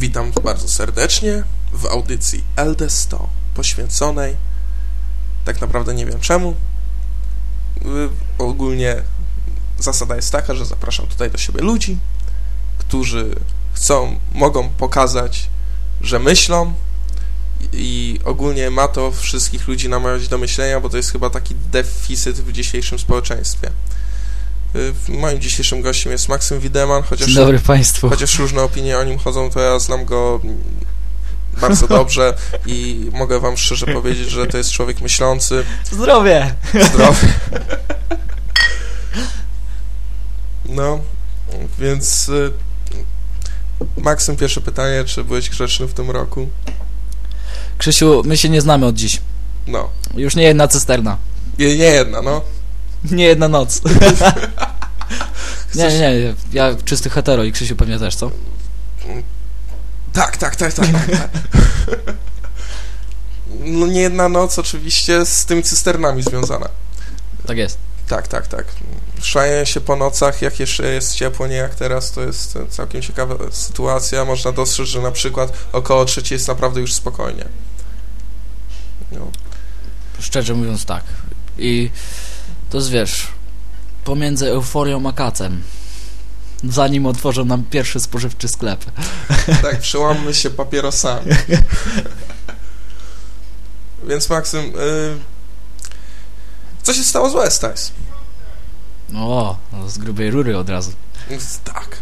Witam bardzo serdecznie w audycji LD100 poświęconej tak naprawdę nie wiem czemu. Y, ogólnie zasada jest taka, że zapraszam tutaj do siebie ludzi, którzy chcą, mogą pokazać, że myślą i ogólnie ma to wszystkich ludzi namawiać do myślenia, bo to jest chyba taki deficyt w dzisiejszym społeczeństwie. Y, moim dzisiejszym gościem jest Maksym Wideman, chociaż, dobry Państwu. chociaż różne opinie o nim chodzą, to ja znam go bardzo dobrze i mogę wam szczerze powiedzieć, że to jest człowiek myślący, Zdrowie! zdrowy. No, więc y, Maksym, pierwsze pytanie, czy byłeś grzeczny w tym roku? Krzysiu, my się nie znamy od dziś. No, Już nie jedna cysterna. nie, nie jedna, no. Nie jedna noc. nie, nie, nie. Ja czysty hetero i Krzysiu pewnie też, co? Tak, tak, tak, tak, tak. tak. No nie jedna noc oczywiście z tymi cysternami związana. Tak jest. Tak, tak, tak. Szlaję się po nocach, jak jeszcze jest ciepło, nie jak teraz, to jest całkiem ciekawa sytuacja. Można dostrzec, że na przykład około trzeciej jest naprawdę już spokojnie. No. Szczerze mówiąc tak. I to jest, wiesz, pomiędzy euforią a kacem. Zanim otworzą nam pierwszy spożywczy sklep. Tak, przełammy się papierosami. Więc Maksym, y, co się stało z West Ties? O, no z grubej rury od razu. Tak.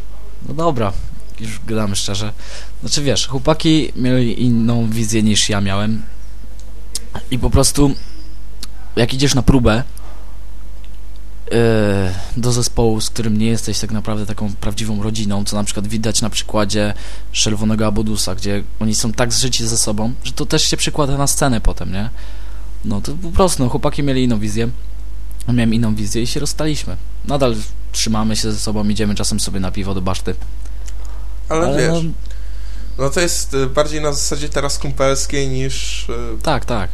No dobra, już gadamy szczerze. Znaczy wiesz, chłopaki mieli inną wizję niż ja miałem. I po prostu jak idziesz na próbę do zespołu, z którym nie jesteś tak naprawdę taką prawdziwą rodziną, co na przykład widać na przykładzie Czerwonego Abodusa, gdzie oni są tak zżyci ze sobą, że to też się przykłada na scenę potem, nie? No to po prostu, no, chłopaki mieli inną wizję, miałem inną wizję i się rozstaliśmy. Nadal trzymamy się ze sobą, idziemy czasem sobie na piwo do baszty. Ale, wiesz, no, no to jest y, bardziej na zasadzie teraz kumpelskiej niż... y, tak, tak.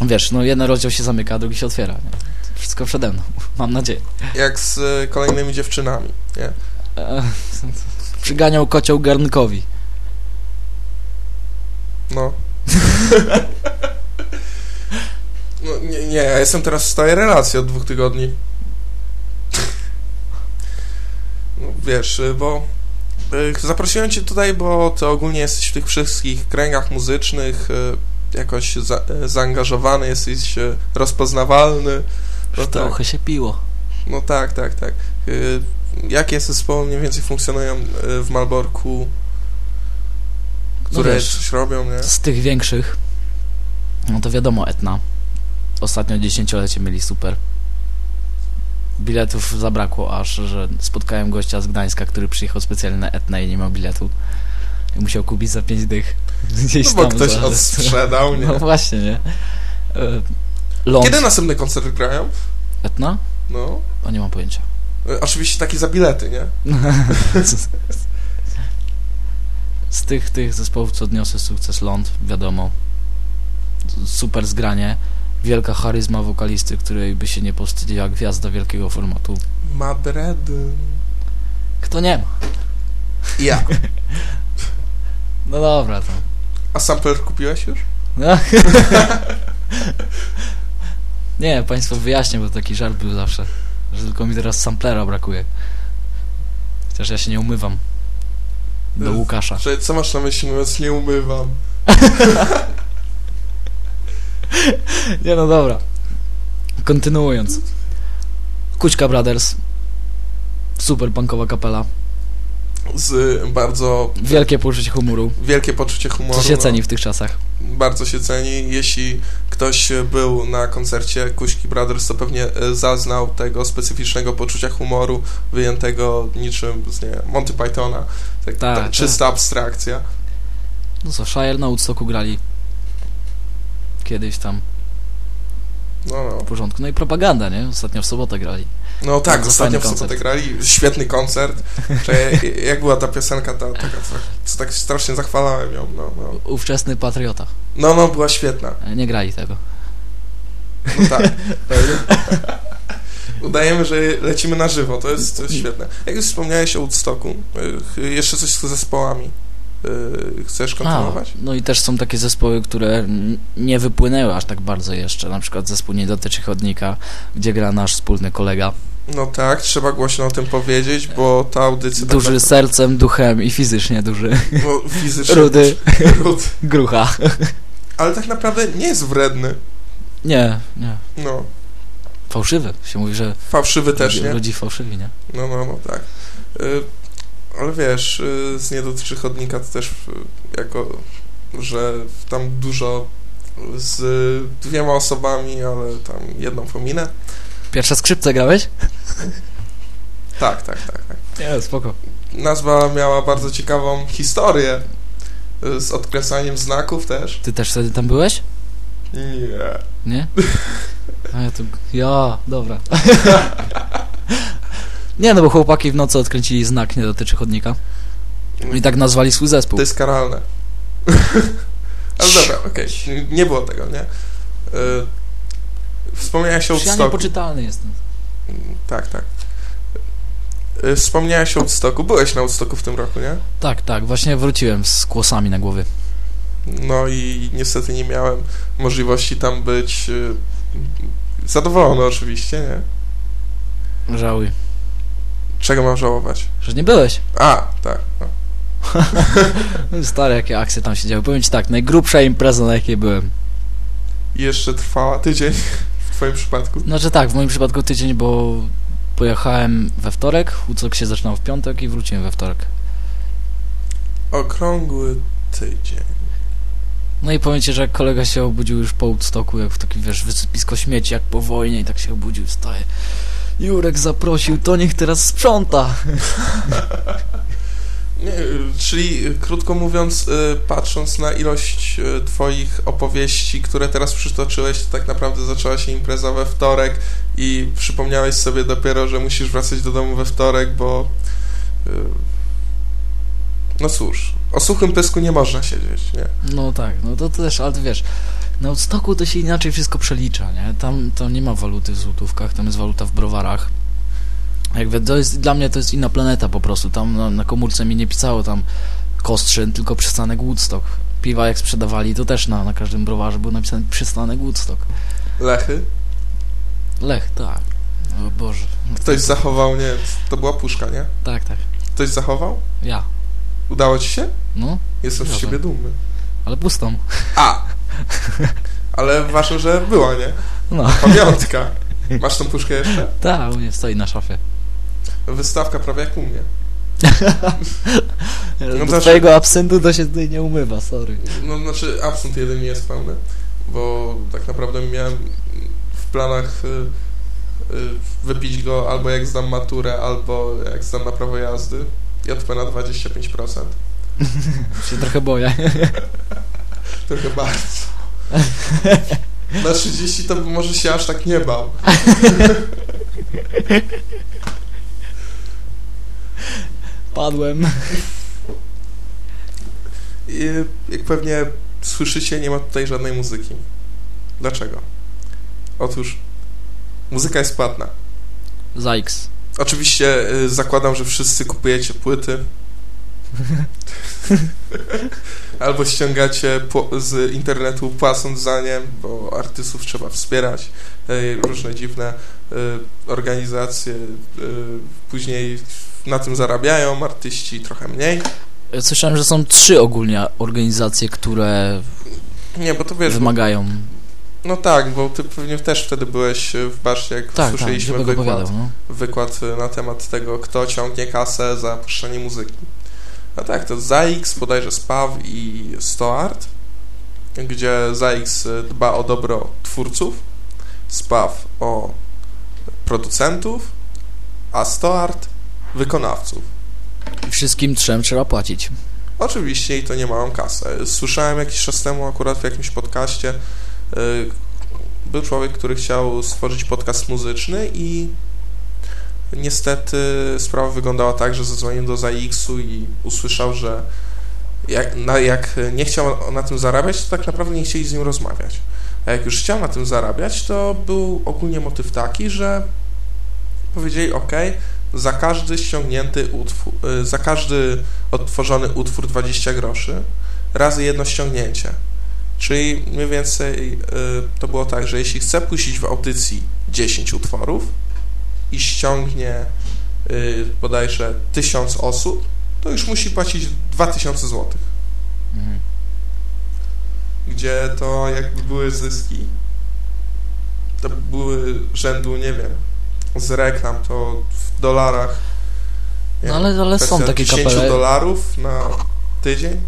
Wiesz, no jeden rozdział się zamyka, a drugi się otwiera. Nie? Wszystko przede mną, mam nadzieję. jak z y, kolejnymi dziewczynami, nie? E, przyganiał kocioł garnkowi. No. No nie, nie, ja jestem teraz w stałej relacji od dwóch tygodni. No, wiesz, y, bo y, zaprosiłem cię tutaj, bo ty ogólnie jesteś w tych wszystkich kręgach muzycznych, jakoś za, zaangażowany, jesteś rozpoznawalny. No tak, Trochę się piło. no tak, tak, tak. Y, Jakie zespoły mniej więcej funkcjonują y, w Malborku, które wiesz, coś robią, nie? Z tych większych, no to wiadomo, Etna. Ostatnio dziesięciolecie mieli super. Biletów zabrakło aż, że spotkałem gościa z Gdańska, który przyjechał specjalnie na Etnę i nie miał biletu. I musiał kupić za pięć dych. Gdzieś No bo tam ktoś za- odsprzedał, nie? No właśnie, nie? Ląd. Kiedy następny koncert grają? Etna? No. O, nie mam pojęcia. E, Oczywiście taki za bilety, nie? Z tych, tych zespołów, co odniosły sukces Ląd, wiadomo, super zgranie, wielka charyzma wokalisty, której by się nie powstydziła gwiazda wielkiego formatu. Madred. Kto nie ma? Ja. No dobra, to... A sampler kupiłeś już? No. nie, państwo wyjaśnię, bo taki żart był zawsze, że tylko mi teraz samplera brakuje. Chociaż ja się nie umywam. Do Y, Łukasza. Że co masz na myśli mówiąc nie umywam? Nie no dobra. Kontynuując. Kućka Brothers. Super punkowa kapela. Z bardzo Wielkie poczucie humoru. wielkie poczucie humoru. Co się no. ceni w tych czasach. Bardzo się ceni. Jeśli ktoś był na koncercie Kuśki Brothers, to pewnie e, zaznał tego specyficznego poczucia humoru, wyjętego niczym z nie, Monty Pythona. Tak, Tak, tak, tak. czysta abstrakcja. No co, Shire na Woodstocku grali. Kiedyś tam No, no. w porządku. No i propaganda, nie? Ostatnio w sobotę grali. No tak, ostatnio w sobotę grali, świetny koncert. Jak była ta piosenka, ta, taka, co, tak strasznie zachwalałem ją, no, no. Ówczesny patriota. No, no, była świetna. E, Nie grali tego. No tak. Udajemy, że lecimy na żywo, to jest, to jest świetne. Jak już wspomniałeś o Woodstocku, y, jeszcze coś z zespołami. y, chcesz kontynuować? A, no i też są takie zespoły, które nie wypłynęły aż tak bardzo jeszcze. Na przykład zespół Nie dotyczy chodnika, gdzie gra nasz wspólny kolega. No tak, trzeba głośno o tym powiedzieć, bo ta audycja... Duży tak sercem, duchem i fizycznie duży. no, fizycznie... Rudy. Rudy. Grucha. Ale tak naprawdę nie jest wredny. Nie, nie. No, Fałszywy. Się mówi, że fałszywy też, ludzi, nie? ludzi fałszywi, nie? No, no, no, tak. Y, ale wiesz, y, z nie dotyczy chodnika to też y, jako, że tam dużo z dwiema osobami, ale tam jedną pominę. Pierwsze skrzypce grałeś? Tak, tak, tak, tak. Nie, spoko. Nazwa miała bardzo ciekawą historię y, z odkresaniem znaków też. Ty też wtedy tam byłeś? Nie. Nie? A ja tu... Ja, dobra. Nie, no bo chłopaki w nocy odkręcili znak, nie dotyczy chodnika. I tak nazwali swój zespół. To jest karalne. ale dobra, okej. Nie było tego, nie? Wspomniałeś o ja Woodstocku. niepoczytalny jestem. Tak, tak. Y, Wspomniałeś o Woodstocku. Byłeś na Woodstocku w tym roku, nie? Tak, tak, właśnie wróciłem z kłosami na głowie. No i niestety nie miałem możliwości tam być. y, Zadowolony oczywiście, nie? Żałuj. Czego mam żałować? Że nie byłeś. A, tak. No. Stare, jakie akcje tam się działy. Powiem ci tak, najgrubsza impreza, na jakiej byłem. I jeszcze trwała tydzień twoim przypadku. Znaczy tak, w moim przypadku tydzień, bo pojechałem we wtorek, Woodstock się zaczynał w piątek i wróciłem we wtorek. Okrągły tydzień. No i powiem ci, że kolega się obudził już po Woodstocku, jak w takim, wiesz, wysypisko śmieci, jak po wojnie i tak się obudził, staje. Jurek zaprosił, to niech teraz sprząta. Czyli krótko mówiąc, y, patrząc na ilość y, twoich opowieści, które teraz przytoczyłeś, to tak naprawdę zaczęła się impreza we wtorek i przypomniałeś sobie dopiero, że musisz wracać do domu we wtorek, bo y, no cóż, o suchym pysku nie można siedzieć, nie? No tak, no to też, ale wiesz, na Woodstocku to się inaczej wszystko przelicza, nie? Tam to nie ma waluty w złotówkach, tam jest waluta w browarach. Jakby to jest, dla mnie to jest inna planeta po prostu, tam na, na komórce mi nie pisało tam Kostrzyn, tylko przystanek Woodstock. Piwa jak sprzedawali, to też na, na każdym browarze był napisany przystanek Woodstock. Lechy? Lech, tak. O Boże. Ktoś to- zachował, nie, to była puszka, nie? Tak, tak. Ktoś zachował? Ja. Udało ci się? No, Jestem z ciebie dumny. ale pustą. A! Ale ważne, że była, nie? No. Pamiątka. Masz tą puszkę jeszcze? Tak, u mnie stoi na szafie. Wystawka prawie jak u mnie. Do No znaczy- twojego absentu to się tutaj nie umywa, sorry. No, znaczy, absent jeden nie jest pełny, bo tak naprawdę miałem w planach y, y, wypić go albo jak zdam maturę, albo jak zdam na prawo jazdy. JP na 25%. się trochę boję. Trochę bardzo. Na 30 to może się aż tak nie bał. Padłem. I jak pewnie słyszycie, nie ma tutaj żadnej muzyki. Dlaczego? Otóż muzyka jest płatna. Zajks. Oczywiście y, zakładam, że wszyscy kupujecie płyty. Albo ściągacie z internetu płacąc za nie, bo artystów trzeba wspierać. Y, różne dziwne y, organizacje y, później na tym zarabiają, artyści trochę mniej. Słyszałem, że są trzy ogólnie organizacje, które Nie, bo to wiesz, wymagają. no tak, bo ty pewnie też wtedy byłeś w Baszcie, jak Tak, tak, słyszeliśmy go wykład. no. wykład y, na temat tego, kto ciągnie kasę za puszczenie muzyki. A tak, to ZAX, bodajże SPAW i StoArt, gdzie ZAX y, dba o dobro twórców, SPAW o producentów, a StoArt wykonawców. Wszystkim trzem trzeba płacić. Oczywiście i to nie małą kasę. Słyszałem jakiś czas temu akurat w jakimś podcaście, y, był człowiek, który chciał stworzyć podcast muzyczny i niestety sprawa wyglądała tak, że zadzwonił do ZAX-u i usłyszał, że jak, na, jak nie chciał na tym zarabiać, to tak naprawdę nie chcieli z nim rozmawiać. A jak już chciał na tym zarabiać, to był ogólnie motyw taki, że powiedzieli, ok, za każdy ściągnięty utwór, y, za każdy odtworzony utwór 20 groszy razy jedno ściągnięcie. Czyli mniej więcej y, to było tak, że jeśli chce puścić w audycji 10 utworów i ściągnie y, bodajże 1000 osób, to już musi płacić 2000 zł. Mhm. Gdzie to jakby były zyski, to były rzędu, nie wiem, z reklam to w dolarach. No ale, ale są takie 10 kapele, dolarów na tydzień.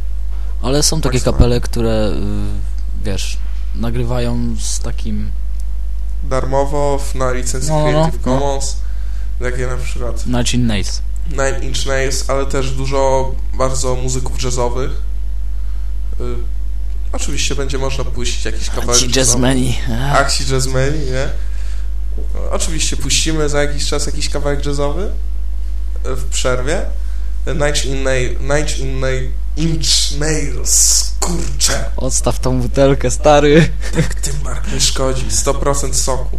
ale są takie kapele, które, y, wiesz, nagrywają z takim, darmowo na licencji No, no, no, Creative no. Commons, takie na przykład Nine Inch Nails. Nine Inch Nails, ale też dużo bardzo muzyków jazzowych. Y, oczywiście będzie można puścić jakiś kawałek Ci jazzmeni. Ach, Axi Jazzmeni, nie? Oczywiście puścimy za jakiś czas jakiś kawałek jazzowy y, w przerwie. Nine Inch Nails, Inch Nails, kurczę, Odstaw tą butelkę, stary. tak tym bark nie szkodzi, 100% soku.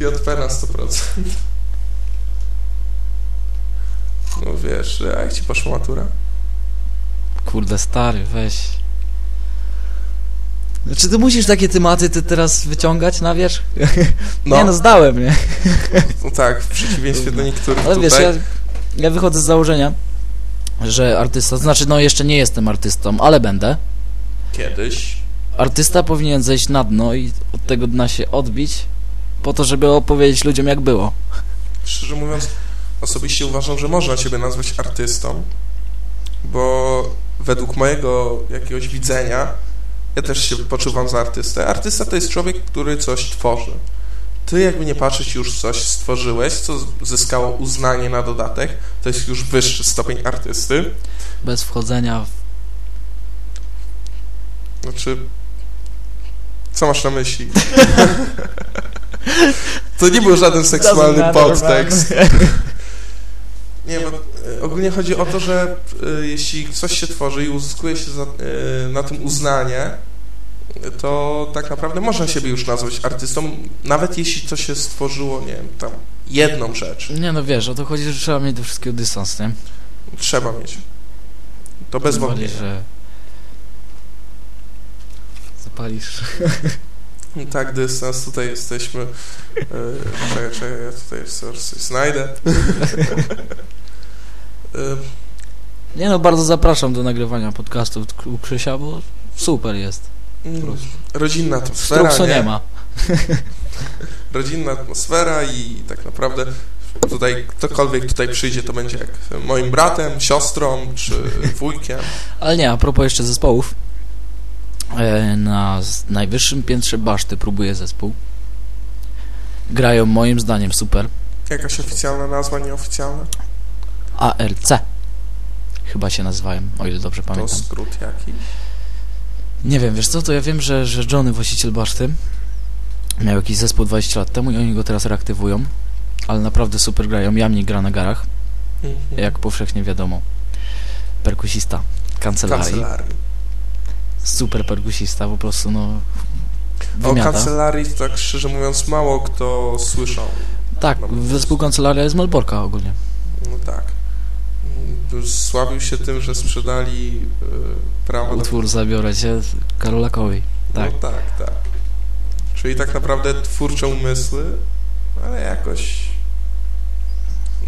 JP na 100%. No wiesz, a jak ci poszła matura? Kurde, stary, weź. Czy ty musisz takie tematy ty teraz wyciągać na wierzch? No, Nie no, zdałem, nie? no tak, w przeciwieństwie do niektórych Ale wiesz, tutaj. ja, ja wychodzę z założenia, że artysta, znaczy no jeszcze nie jestem artystą, ale będę. Kiedyś. Artysta powinien zejść na dno i od tego dna się odbić, po to, żeby opowiedzieć ludziom jak było. Szczerze mówiąc, osobiście uważam, że można Ciebie nazwać artystą, bo według mojego jakiegoś widzenia ja też się poczuwam za artystę. Artysta to jest człowiek, który coś tworzy. Ty jakby nie patrzeć już coś stworzyłeś, co zyskało uznanie na dodatek, to jest już wyższy stopień artysty. Bez wchodzenia w... Znaczy, co masz na myśli? to nie był żaden seksualny podtekst. Nie, bo e, ogólnie chodzi o to, że e, jeśli coś się tworzy i uzyskuje się za, e, na tym uznanie, to tak naprawdę można siebie już nazwać artystą, nawet jeśli to się stworzyło, nie wiem, tam jedną rzecz. Nie no wiesz, o to chodzi, że trzeba mieć do wszystkiego dystans, nie? Trzeba mieć. To bez wątpienia. że... Zapalisz. Tak, dystans, tutaj jesteśmy. E, Czekaj, czekaj, ja tutaj coś coś znajdę. E, Nie no, bardzo zapraszam do nagrywania podcastów u Krzysia, bo super jest. Mm, Rodzinna atmosfera, Struksu nie? nie ma. rodzinna atmosfera i tak naprawdę tutaj ktokolwiek tutaj przyjdzie, to będzie jak moim bratem, siostrą czy wujkiem. Ale nie, a propos jeszcze zespołów. E, Na najwyższym piętrze baszty próbuje zespół. Grają moim zdaniem super. Jakaś oficjalna nazwa, nieoficjalna? ARC. Chyba się nazywają, o ile dobrze To pamiętam. skrót jakiś. Nie wiem, wiesz co, to ja wiem, że, że Johnny, właściciel baszty, miał jakiś zespół 20 lat temu i oni go teraz reaktywują. Ale naprawdę super grają. Jamnik gra na garach, Mhm. jak powszechnie wiadomo. Perkusista, kancelarii. Kancelarii. Super perkusista, po prostu no... O Wymiata. kancelarii, tak szczerze mówiąc, mało kto słyszał. Tak, zespół kancelaria jest Malborka ogólnie. No tak. Sławił się tym, że sprzedali prawo do... Utwór Zabiorę Cię Karolakowi. Tak. No tak, tak. Czyli tak naprawdę twórcze umysły, ale jakoś...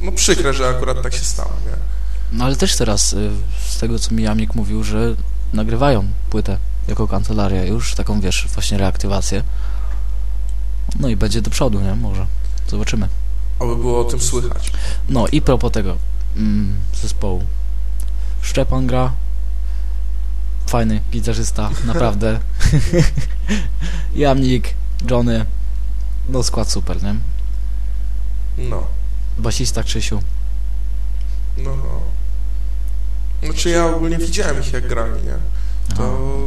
No przykre, że akurat tak się stało, nie? No ale też teraz, y, z tego co mi Jamik mówił, że nagrywają płytę jako kancelaria już, taką wiesz, właśnie reaktywację. No i będzie do przodu, nie? Może. Zobaczymy. Aby było o tym słychać. No i propos tego mm, zespołu. Szczepan gra. Fajny gitarzysta, naprawdę. Jamnik, Johnny. No skład super, nie? No, Basista Krzysiu. no, no. Znaczy ja ogólnie widziałem ich jak grali, nie? To...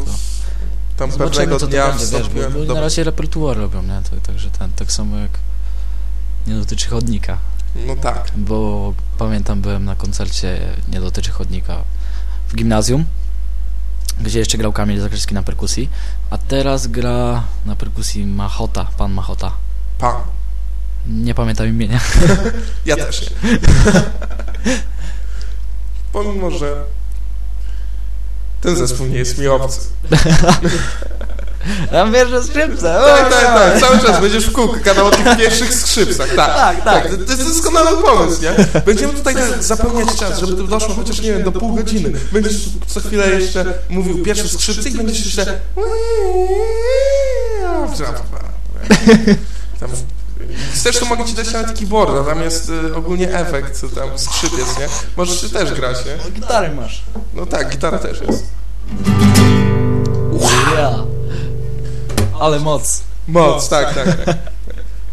Aha, to- Tam Zobaczymy, pewnego dnia będzie, wiesz, bo, bo do... na razie repertuar robią, nie? Tak, także ten, tak samo jak nie dotyczy chodnika, No tak. bo pamiętam byłem na koncercie nie dotyczy chodnika w gimnazjum, gdzie jeszcze grał Kamil Zakrzyski na perkusji, a teraz gra na perkusji Machota, pan Machota. Pan. Nie pamiętam imienia. Ja też nie. Pomimo, że ten zespół nie jest mi obcy. Ja pierwsze skrzypce. Tak, tak, tak. Cały czas będziesz w kółko gadał o tych pierwszych skrzypcach. Tak, Tak, tak. To jest doskonały pomysł, nie? Będziemy tutaj zapełniać czas, żeby to doszło chociaż, nie wiem, do pół godziny. Będziesz co chwilę jeszcze mówił pierwsze skrzypce i będziesz jeszcze... Tam... Chcesz, to mogę ci dać nawet keyboarda, tam jest y, ogólnie efekt, tam skrzypiec, nie? Możesz ty też grać, nie? Gitary masz. No tak, gitara też jest. Ja. Ale moc. Moc, tak, tak. tak.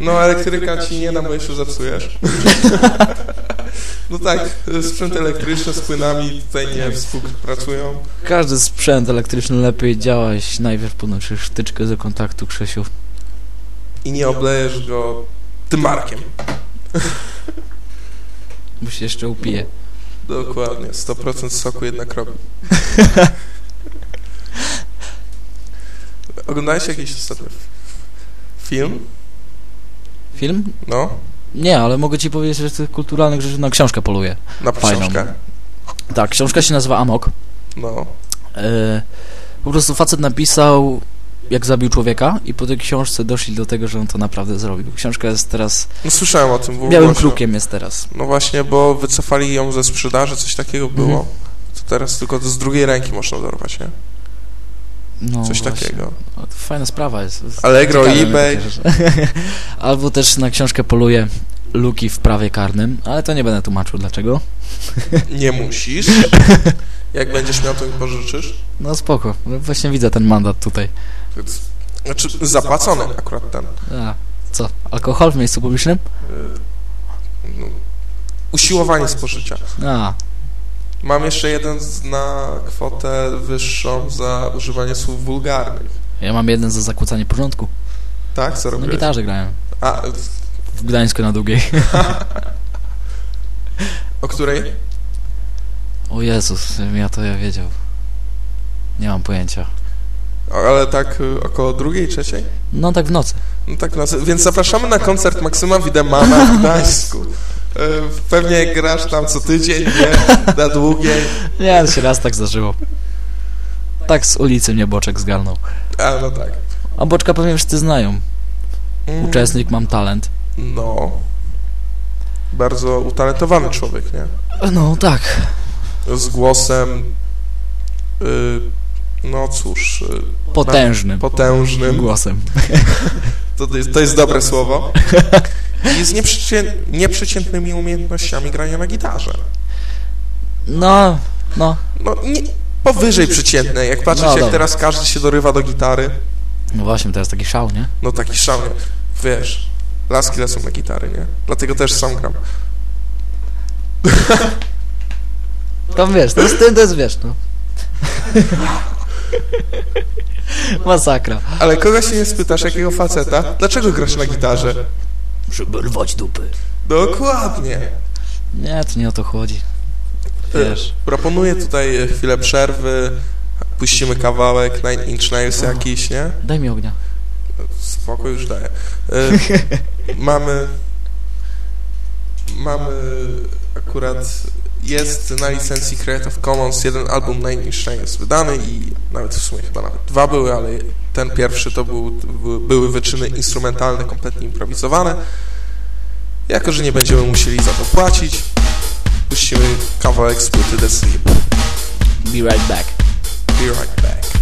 No elektryka ci nie dam, bo jeszcze zepsujesz. No tak, sprzęt elektryczny z płynami tutaj nie współpracują. Każdy sprzęt elektryczny lepiej działa, jeśli najpierw podnosisz wtyczkę do kontaktu, Krzysiu. I nie oblejesz go tym markiem. Bo się jeszcze upije. Dokładnie, 100% soku jedna kropla. Oglądałeś jakiś ostatnio film? Film? No, Nie, ale mogę ci powiedzieć, że z tych kulturalnych rzeczy na książkę poluję. na Fajną. książkę. Tak, książka się nazywa Amok. No, E, po prostu facet napisał, jak zabił człowieka i po tej książce doszli do tego, że on to naprawdę zrobił. Książka jest teraz, no słyszałem o tym. białym głośno. krukiem jest teraz. No właśnie, bo wycofali ją ze sprzedaży, coś takiego było. Mhm. To teraz tylko z drugiej ręki można dorwać, nie? No, Coś właśnie. takiego. O, to fajna sprawa jest. Allegro, eBay. Albo też na książkę poluje luki w prawie karnym, ale to nie będę tłumaczył dlaczego. Nie musisz. Jak będziesz miał, to mi pożyczysz. No spoko, no właśnie widzę ten mandat tutaj. Znaczy, zapłacony akurat ten. A, co, alkohol w miejscu publicznym? y, No, usiłowanie spożycia. A, Mam jeszcze jeden na kwotę wyższą za używanie słów wulgarnych. ja mam jeden za zakłócanie porządku. Tak? Co Na robisz? gitarze grałem. A, W Gdańsku na Długiej. o której? O Jezus, ja to ja wiedział. Nie mam pojęcia. Ale tak y, około drugiej, trzeciej? No tak w nocy. No tak, no, więc zapraszamy na koncert Maksyma Widemana w Gdańsku. Y, Pewnie grasz tam co tydzień, nie? Na długiej. Nie, to się raz tak zdarzyło. Tak z ulicy mnie Boczek zgarnął. A, no tak. A Boczka pewnie wszyscy znają. Mm, Uczestnik Mam Talent. No. Bardzo utalentowany człowiek, nie? No tak. Z głosem... Y, no cóż... Y, Potężnym potężnym. głosem. To jest, to jest dobre słowo. I z nieprzecię, nieprzeciętnymi umiejętnościami grania na gitarze. No, no. No, nie, powyżej przeciętnej. Jak patrzeć, No, jak dobra. teraz każdy się dorywa do gitary, No właśnie, teraz taki szał, nie? no taki szał, nie? Wiesz, laski lecą na gitary, nie? Dlatego też sam gram. Tam wiesz, to jest tym, to jest wiesz, no. Masakra. Ale kogo się nie spytasz, jakiego faceta, dlaczego grasz na gitarze? Żeby rwać dupy. Dokładnie. Nie, to nie o to chodzi. E, Wiesz. Proponuję tutaj e, chwilę przerwy, puścimy kawałek, Nine Inch Nails jakiś, nie? Daj mi ognia. Spoko, już daję. E, mamy... Mamy akurat... Jest na licencji Creative Commons jeden album Nine Inch Nails wydany i nawet w sumie chyba nawet dwa były, ale ten pierwszy to był, były- wyczyny instrumentalne, kompletnie improwizowane. Jako, że nie będziemy musieli za to płacić, puścimy kawałek z płyty The Sleep. Be right back. Be right back.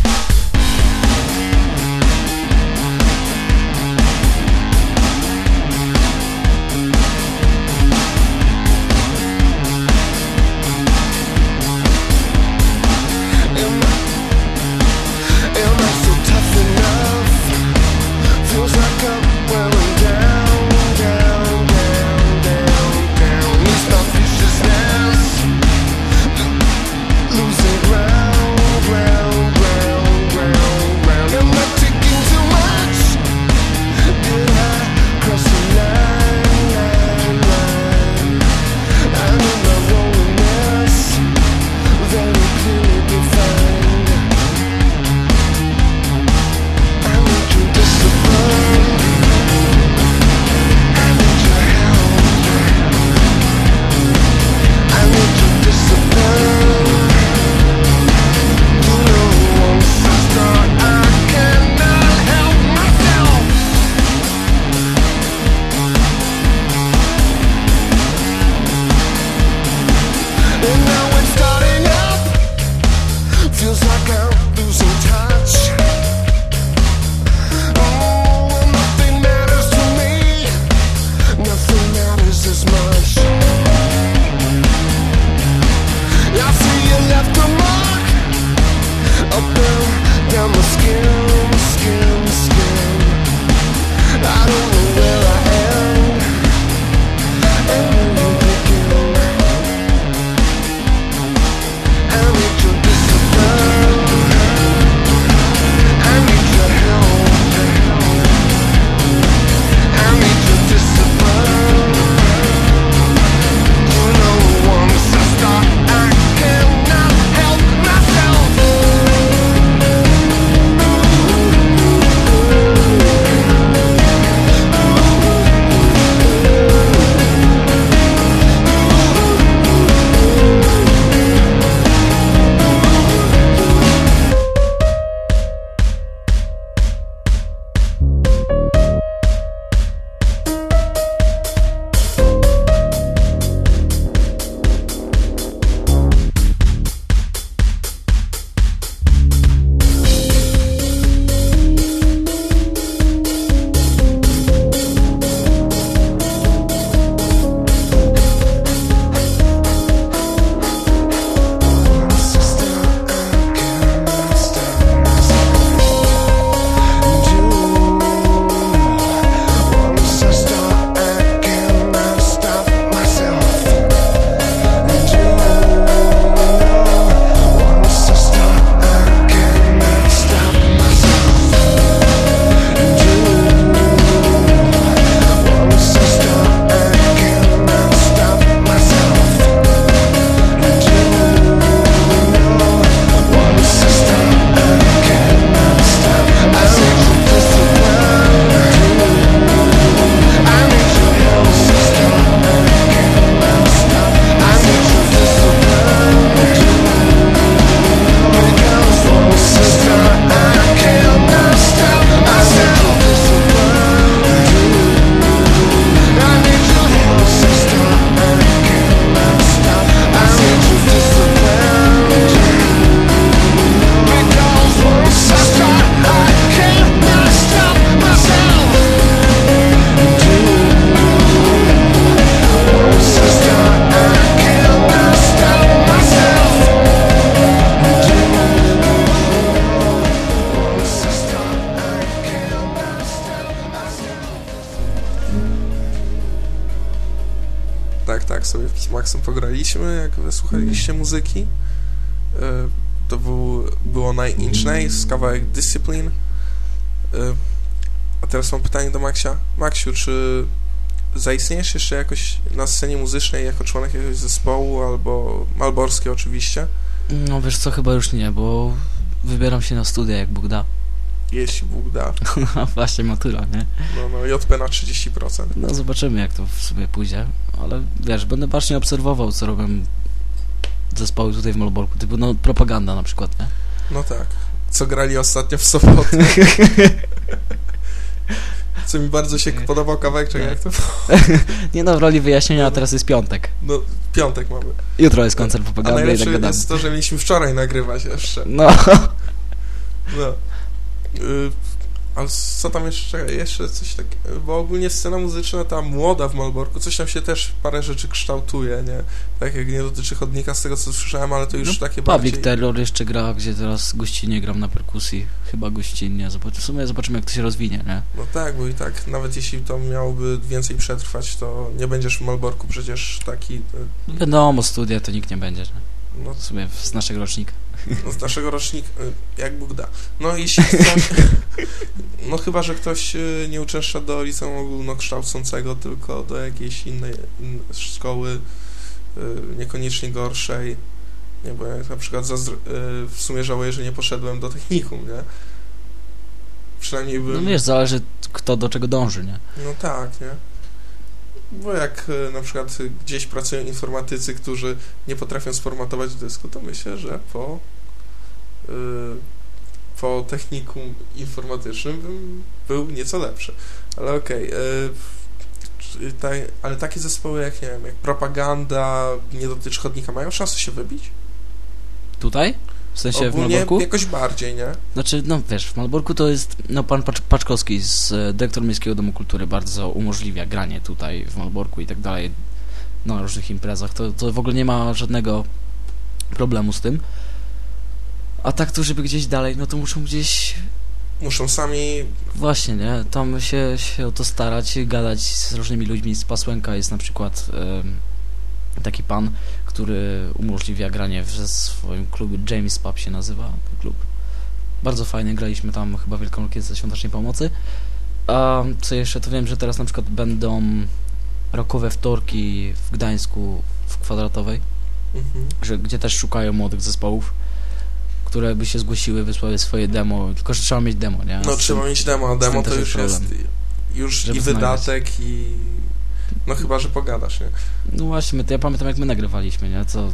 Wysłuchaliście muzyki. E, To był, było Nine Inch Nails, kawałek Discipline. E, A teraz mam pytanie do Maxia. Maxiu, czy zaistniejesz jeszcze jakoś na scenie muzycznej jako członek jakiegoś zespołu, albo malborskie oczywiście, No wiesz co, chyba już nie, bo wybieram się na studia, jak Bóg da. jeśli Bóg da. No właśnie matura, nie? No, no JP na 30%. No zobaczymy, jak to w sobie pójdzie, ale wiesz, będę bacznie obserwował, co robią zespoły tutaj w Malborku, typu no propaganda na przykład, nie? No tak. Co grali ostatnio w sobotę. Co mi bardzo się podobał kawałek, czekaj, jak to Nie no, w roli wyjaśnienia, a teraz jest piątek. No, piątek mamy. Jutro jest koncert A propagandy i tak gadamy. jest to, że mieliśmy wczoraj nagrywać jeszcze. No, No. Y, ale co tam jeszcze? Jeszcze coś takiego. Bo ogólnie scena muzyczna, ta młoda w Malborku, coś tam się też parę rzeczy kształtuje, nie? Tak jak nie dotyczy chodnika, z tego co słyszałem, ale to już no takie bardziej... Terror jeszcze gra, gdzie teraz gościnnie gram na perkusji. Chyba gościnnie. Zobacz, w sumie zobaczymy, jak to się rozwinie, nie? No tak, bo i tak, nawet jeśli to miałoby więcej przetrwać, to nie będziesz w Malborku przecież taki, No Wiadomo, studia to nikt nie będzie, nie? no W sumie z naszego rocznika. No, z naszego rocznika, y, jak Bóg da. No jeśli ktoś, no chyba, że ktoś y, nie uczęszcza do liceum ogólnokształcącego, tylko do jakiejś innej, szkoły, y, niekoniecznie gorszej. Nie, bo ja na przykład w sumie żałuję, że nie poszedłem do technikum, nie? Przynajmniej bym... No wiesz, zależy kto do czego dąży, nie? No tak, nie? Bo jak e, na przykład e, gdzieś pracują informatycy, którzy nie potrafią sformatować dysku, to myślę, że po, e, po technikum informatycznym bym był nieco lepszy. Ale okej. e, y, ta, ale takie zespoły jak, nie wiem, jak Propaganda, Nie dotycz chodnika, mają szansę się wybić? Tutaj? W sensie w Ogólnie Malborku? jakoś bardziej, nie? Znaczy, no wiesz, w Malborku to jest, no pan Pacz Paczkowski z e, dyrektor Miejskiego Domu Kultury bardzo umożliwia granie tutaj w Malborku i tak dalej, no, na różnych imprezach, to, to w ogóle nie ma żadnego problemu z tym. A tak to, żeby gdzieś dalej, no to muszą gdzieś, Muszą sami właśnie, nie, tam się, się o to starać, gadać z różnymi ludźmi. Z Pasłęka jest na przykład taki pan, który umożliwia granie w swoim klubie, James Pub się nazywa ten klub. Bardzo fajnie, graliśmy tam chyba Wielką Orkiestrę Świątecznej Pomocy. A co jeszcze, to wiem, że teraz na przykład będą rokowe wtorki w Gdańsku w Kwadratowej, mhm. że, gdzie też szukają młodych zespołów, które by się zgłosiły, wysłały swoje demo, tylko że trzeba mieć demo, nie? No trzeba mieć demo, a demo to już jest jest problem. już i wydatek i no chyba, że pogadasz, nie? No właśnie, to ja pamiętam jak my nagrywaliśmy, nie? To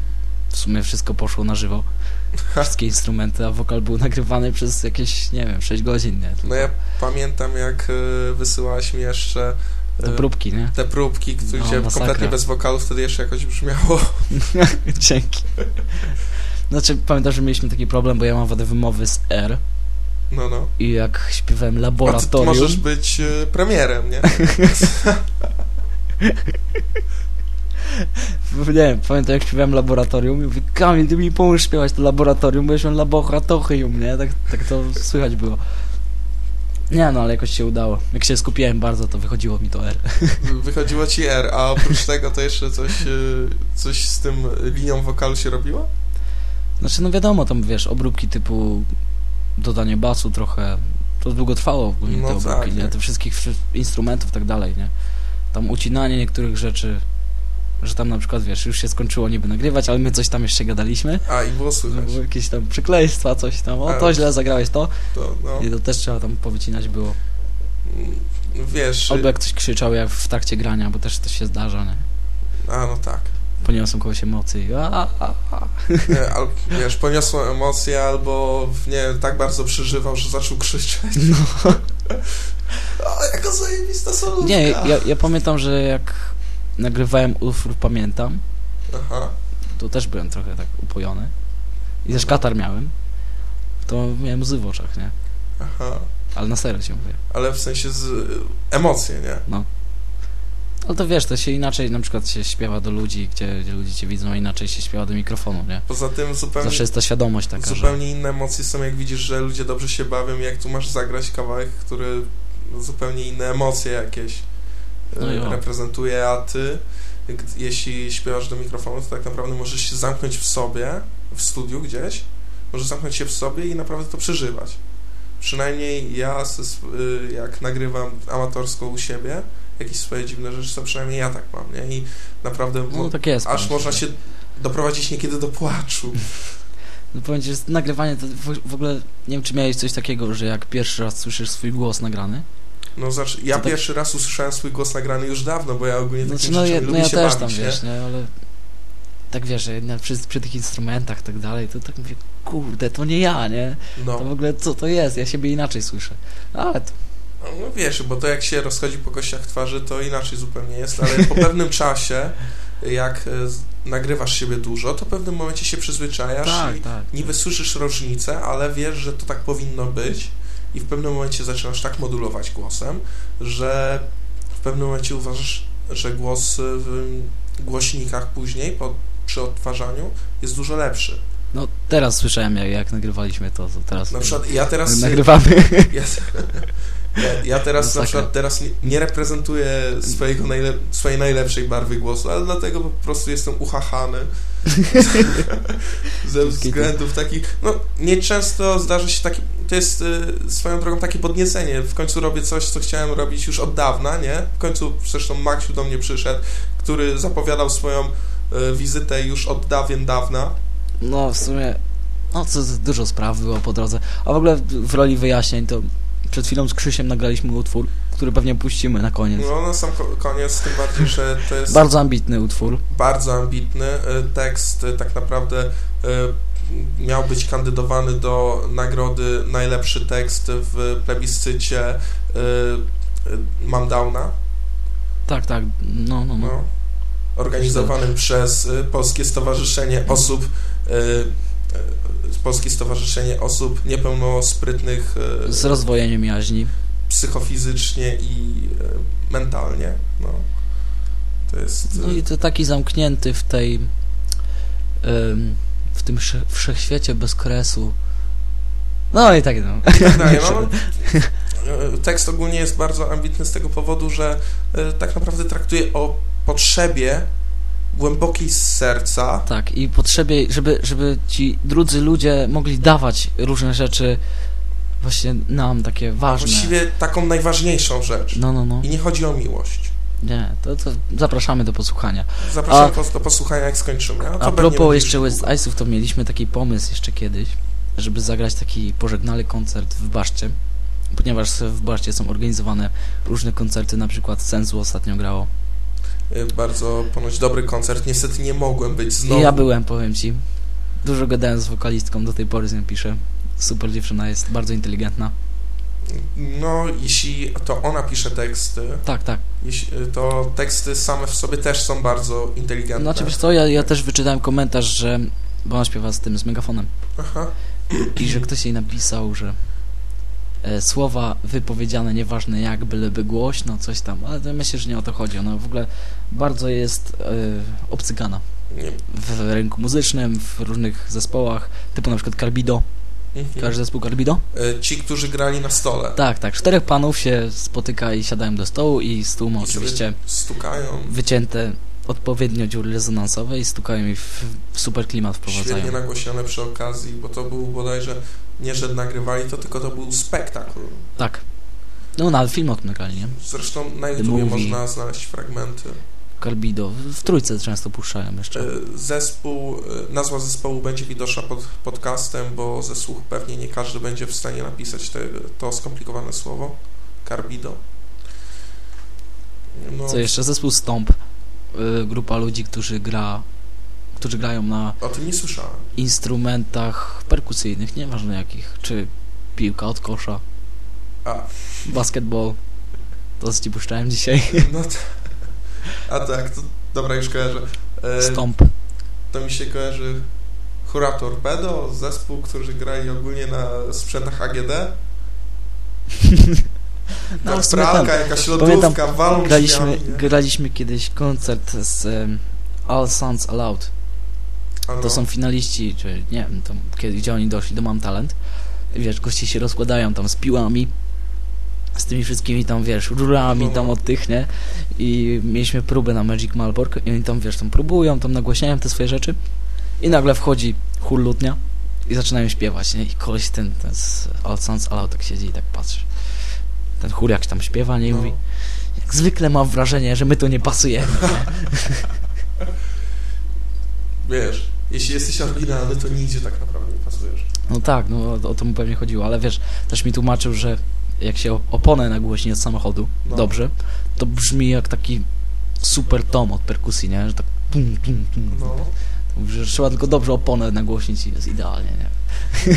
w sumie wszystko poszło na żywo. Wszystkie instrumenty, a wokal był nagrywany przez jakieś, nie wiem, 6 godzin, nie? No ja pamiętam jak y, wysyłałaś mi jeszcze y, Te próbki, nie? te próbki, No, gdzie masakra. kompletnie bez wokalu wtedy jeszcze jakoś brzmiało. Dzięki. Znaczy, pamiętam, że mieliśmy taki problem, bo ja mam wadę wymowy z R No, no. i jak śpiewałem A ty, ty laboratorium... możesz być y, premierem, nie? Nie wiem, pamiętam jak śpiewałem laboratorium i mówię, Kamil, ty mi pomóż śpiewać to laboratorium, bo ja laboratorium, nie? Tak, tak to słychać było. Nie no, ale jakoś się udało. Jak się skupiłem bardzo, to wychodziło mi to R. Wychodziło ci R, a oprócz tego to jeszcze coś, y, coś z tym linią wokalu się robiło? Znaczy, no wiadomo, tam wiesz, obróbki typu dodanie basu trochę, to długo trwało ogólnie No te obróbki, tak, nie? Te wszystkich wszy- instrumentów i tak dalej, nie? Tam ucinanie niektórych rzeczy, że tam na przykład, wiesz, już się skończyło niby nagrywać, ale my coś tam jeszcze gadaliśmy, A, i było słychać. były jakieś tam przekleństwa, coś tam, o to źle zagrałeś to To, no, i to też trzeba tam powycinać było. mm, wiesz... Albo jak ktoś krzyczał jak w trakcie grania, bo też to się zdarza, nie? A, no tak. Poniosą kogoś emocje i a, a, a. Nie, al, wiesz, poniosło emocje albo nie tak bardzo przeżywał, że zaczął krzyczeć. No. O, jaka zajebista solówka! Nie, ja, ja pamiętam, że jak nagrywałem utwór Pamiętam, Aha. to też byłem trochę tak upojony. I też katar miałem. To miałem łzy w oczach, nie? Aha. Ale na serio ci mówię. Ale w sensie z emocje, nie? Ale to wiesz, to się inaczej na przykład się śpiewa do ludzi, gdzie, gdzie ludzie cię widzą, a inaczej się śpiewa do mikrofonu, nie? Poza tym zupełnie, Zawsze jest ta świadomość taka, że... zupełnie inne emocje są, jak widzisz, że ludzie dobrze się bawią, jak tu masz zagrać kawałek, który zupełnie inne emocje jakieś y, No reprezentuje, a ty, jeśli śpiewasz do mikrofonu, to tak naprawdę możesz się zamknąć w sobie, w studiu gdzieś, możesz zamknąć się w sobie i naprawdę to przeżywać. Przynajmniej ja, y, jak nagrywam amatorsko u siebie, jakieś swoje dziwne rzeczy, to przynajmniej ja tak mam, nie? I naprawdę No tak jest. aż można się doprowadzić niekiedy do płaczu. No powiem ci, że nagrywanie to w, w ogóle... Nie wiem, czy miałeś coś takiego, że jak pierwszy raz słyszysz swój głos nagrany, No znaczy, ja tak- pierwszy raz usłyszałem swój głos nagrany już dawno, bo ja ogólnie Znaczy, no, ja, no ja się też bawić, tam, nie? wiesz, nie, ale tak wiesz, że na- przy, przy tych instrumentach tak dalej, to tak mówię, kurde, to nie ja, nie? No, To w ogóle co to jest? Ja siebie inaczej słyszę. Ale to, no wiesz, bo to jak się rozchodzi po kościach twarzy, to inaczej zupełnie jest, ale po pewnym czasie, jak e, nagrywasz siebie dużo, to w pewnym momencie się przyzwyczajasz i tak. niby słyszysz różnicę, ale wiesz, że to tak powinno być i w pewnym momencie zaczynasz tak modulować głosem, że w pewnym momencie uważasz, że głos w głośnikach później, po, przy odtwarzaniu, jest dużo lepszy. No teraz słyszałem, jak, jak nagrywaliśmy to, to teraz Na przykład ja teraz... nagrywamy. Ja, ja, ja teraz na Masakra. przykład teraz nie, nie reprezentuję swojego swojej najlepszej barwy głosu, ale dlatego po prostu jestem uchachany ze względów takich, no nieczęsto zdarza się taki, to jest y, swoją drogą takie podniecenie, w końcu robię coś, co chciałem robić już od dawna, nie? W końcu zresztą Maksiu do mnie przyszedł, który zapowiadał swoją y, wizytę już od dawien dawna, No w sumie, no co, dużo spraw było po drodze. A w ogóle w roli wyjaśnień to przed chwilą z Krzysiem nagraliśmy utwór, który pewnie puścimy na koniec. no na sam ko- koniec, tym bardziej, że to jest Bardzo ambitny utwór. bardzo ambitny. Y, Tekst y, tak naprawdę y, miał być kandydowany do nagrody najlepszy tekst w plebiscycie y, Mandowna. Tak, tak, no, no, no. no, organizowanym przez Polskie Stowarzyszenie Osób Polskie Stowarzyszenie Osób Niepełnosprytnych y, Z rozwojeniem jaźni. psychofizycznie i y, mentalnie. No. To jest... No i to taki zamknięty w tej, w tym wsze- wszechświecie bez kresu. No i tak, no. i tak dalej. No, y, tekst ogólnie jest bardzo ambitny z tego powodu, że tak naprawdę traktuje o potrzebie głębokiej z serca Tak, i potrzebie, żeby, żeby ci drudzy ludzie mogli dawać różne rzeczy właśnie nam takie ważne. właściwie taką najważniejszą rzecz. No, no, no. I nie chodzi o miłość. Nie, to, to zapraszamy do posłuchania. Zapraszam A- do posłuchania, jak skończymy. A, A propos jeszcze West. Ice'ów, to mieliśmy taki pomysł jeszcze kiedyś, żeby zagrać taki pożegnalny koncert w Baszcie, ponieważ w Baszcie są organizowane różne koncerty, na przykład Sensu ostatnio grało. Y, Bardzo ponoć dobry koncert. Niestety nie mogłem być znowu. Ja byłem, powiem ci. Dużo gadałem z wokalistką, do tej pory z nią piszę. Super dziewczyna jest, bardzo inteligentna. No, jeśli to ona pisze teksty, Tak, tak. jeśli, y, to teksty same w sobie też są bardzo inteligentne. Znaczy, wiesz co, ja, ja też wyczytałem komentarz, że, bo ona śpiewa z tym, z megafonem, Aha. i że ktoś jej napisał, że słowa wypowiedziane nieważne jak, byleby głośno, coś tam, ale to myślę, że nie o to chodzi. Ona w ogóle bardzo jest e, obcygana w rynku muzycznym, w różnych zespołach, typu na przykład Carbido. Mhm. Kojarzysz zespół Carbido? Y, Ci, którzy grali na stole. Tak, tak. Czterech panów się spotyka i siadają do stołu i stół ma I oczywiście stukają. wycięte odpowiednio dziury rezonansowe i stukają i w, w super klimat wprowadzają. Świetnie nagłośnione przy okazji, bo to był bodajże nie, że nagrywali to, tylko to był spektakl. Tak. No, nawet film o tym nagrali, nie? Zresztą na YouTubie można znaleźć fragmenty. Carbido. W trójce często puszczają jeszcze. E, Zespół, e, nazwa zespołu będzie widoczna pod podcastem, bo ze słuch pewnie nie każdy będzie w stanie napisać te, to skomplikowane słowo. Carbido. No, Co jeszcze? Zespół Stomp. Y, Grupa ludzi, którzy gra którzy grają na o tym nie słyszałem. instrumentach perkusyjnych, nieważne jakich, czy piłka od kosza, A, basketball. To co ci puszczałem dzisiaj. no to, a tak, to, dobra, już kojarzę. E, Stomp. To mi się kojarzy Hura Torpedo, zespół, którzy grali ogólnie na sprzętach AGD. No, sumie pralka, ten- jakaś Pamiętam, lodówka, walą graliśmy, graliśmy kiedyś koncert z em, All Sounds Allowed. A no. To są finaliści, czy nie wiem, tam, kiedy, gdzie oni doszli do Mam Talent. Wiesz, goście się rozkładają tam z piłami, z tymi wszystkimi tam, wiesz, rurami No, tam od tych, nie? I mieliśmy próbę na Magic Malbork i oni tam, wiesz, tam próbują, tam nagłaśniają te swoje rzeczy i nagle wchodzi chór lutnia i zaczynają śpiewać, nie? I koleś ten, ten z All Sounds Allowed tak siedzi i tak patrzy. Ten chór jak tam śpiewa, nie? I No. mówi, jak zwykle mam wrażenie, że my tu nie pasujemy. Wiesz, jeśli jesteś oryginalny, to nigdzie tak naprawdę nie pasujesz. No tak, no o, o to mu pewnie chodziło, ale wiesz, też mi tłumaczył, że jak się oponę nagłośni od samochodu, No. dobrze, to brzmi jak taki super tom od perkusji, nie? Że tak tum, tum, tum. No. Że trzeba tylko dobrze oponę nagłośnić i jest idealnie, nie?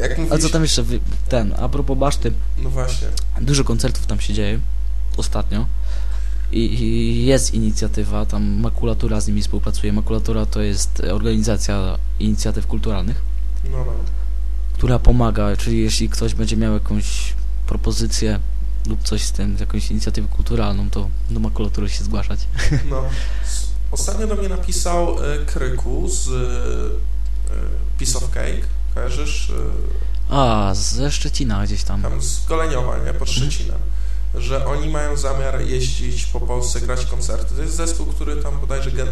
Jak mówisz, A co tam jeszcze, ten, a propos Baszty, No właśnie. dużo koncertów tam się dzieje ostatnio i, i jest inicjatywa, tam Makulatura z nimi współpracuje. Makulatura to jest organizacja inicjatyw kulturalnych, No, no. która pomaga, czyli jeśli ktoś będzie miał jakąś propozycję lub coś z tym, jakąś inicjatywę kulturalną, to do makulatury się zgłaszać. no. Ostatnio do mnie napisał e, Kryku z e, Piece of Cake. Kojarzysz? E, A, ze Szczecina gdzieś tam. tam z Goleniowa, nie? Pod Szczecinem. Że oni mają zamiar jeździć po Polsce, grać koncerty. To jest zespół, który tam bodajże gen,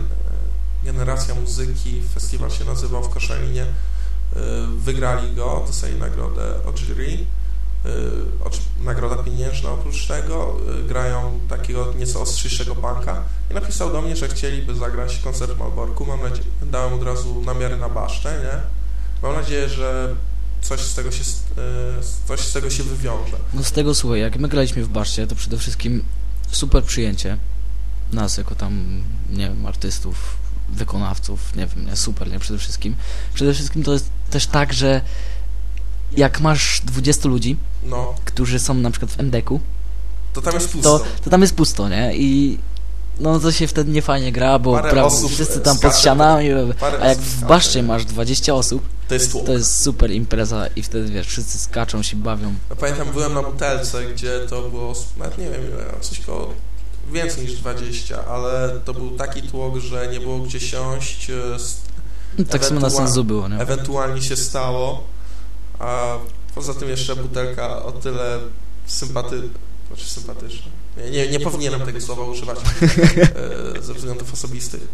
Generacja Muzyki, festiwal się nazywał w Koszalinie. E, Wygrali go, dostali nagrodę od jury. Oczy- Nagroda pieniężna oprócz tego. E, Grają takiego nieco ostrzejszego punka. I napisał do mnie, że chcieliby zagrać koncert w Malborku. Mam nadzieję, dałem od razu namiary na basztę, nie? Mam nadzieję, że coś z tego się, e, coś z tego się wywiąże. No z tego słuchaj, jak my graliśmy w Baszcie, to przede wszystkim super przyjęcie nas jako tam, nie wiem, artystów, wykonawców, nie wiem, nie, super, nie, przede wszystkim. Przede wszystkim to jest też tak, że jak masz 20 ludzi, No, którzy są na przykład w MDK-u To tam jest pusto. to, to tam jest pusto, nie? I no to się wtedy nie fajnie gra, bo Parę pra- osób wszyscy tam skacze. pod ścianami, a jak w. Baszcie masz 20 osób, To jest to jest super impreza i wtedy wiesz, wszyscy skaczą się bawią. Ja pamiętam, byłem na butelce, gdzie to było, nawet nie wiem coś koło więcej niż 20, ale to był taki tłok, że nie było gdzie siąść, e, No, tak samo na sensu było, nie? ewentualnie się stało, a poza tym jeszcze butelka o tyle sympaty... znaczy sympatyczna. Nie, nie, nie powinienem tego słowa używać e, ze względów osobistych.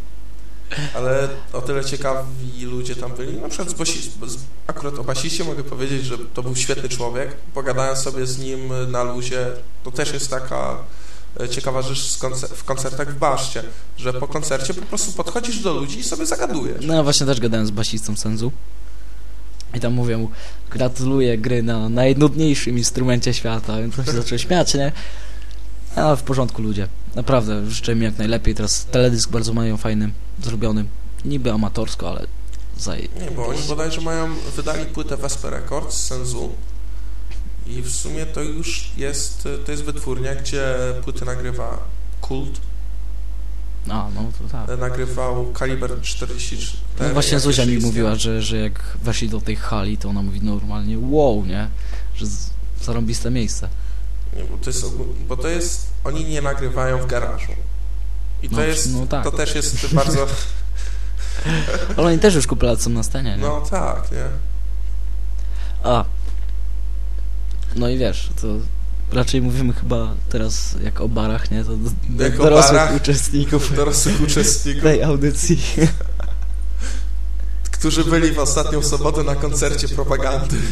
Ale o tyle ciekawi ludzie tam byli. Na przykład z Bosi, z, akurat o Basiście mogę powiedzieć, że to był świetny człowiek. Pogadałem sobie z nim na luzie. To też jest taka e, ciekawa rzecz koncer w koncertach w Baszcie, że po koncercie po prostu podchodzisz do ludzi i sobie zagadujesz. No ja właśnie też gadałem z basistą Senzu. I tam mówię mu, gratuluję gry na najnudniejszym instrumencie świata, więc on się zaczął śmiać, nie? A w porządku ludzie, naprawdę, życzę mi jak najlepiej, teraz teledysk bardzo mają fajny, zrobiony, niby amatorsko, ale zaje... Nie, bo oni bodajże mają, wydali płytę Vesper Records z Senzu i w sumie to już jest, to jest wytwórnia, gdzie płyty nagrywa Kult, A, no to tak. nagrywał Kaliber 43. No właśnie Zuzia mi mówiła, że, że jak weszli do tej hali, to ona mówi normalnie wow, nie? Że zarąbiste miejsce. Nie, bo to jest, bo to jest, oni nie nagrywają w garażu. I to No, jest, no tak. to też jest bardzo, Ale oni też już kupę lat są na scenie, nie? no tak, nie? A. No i wiesz, to raczej mówimy chyba teraz jak o barach, nie? To do, Jak o dorosłych barach. uczestników Dorosłych uczestników, tej audycji. którzy byli w ostatnią sobotę na koncercie propagandy.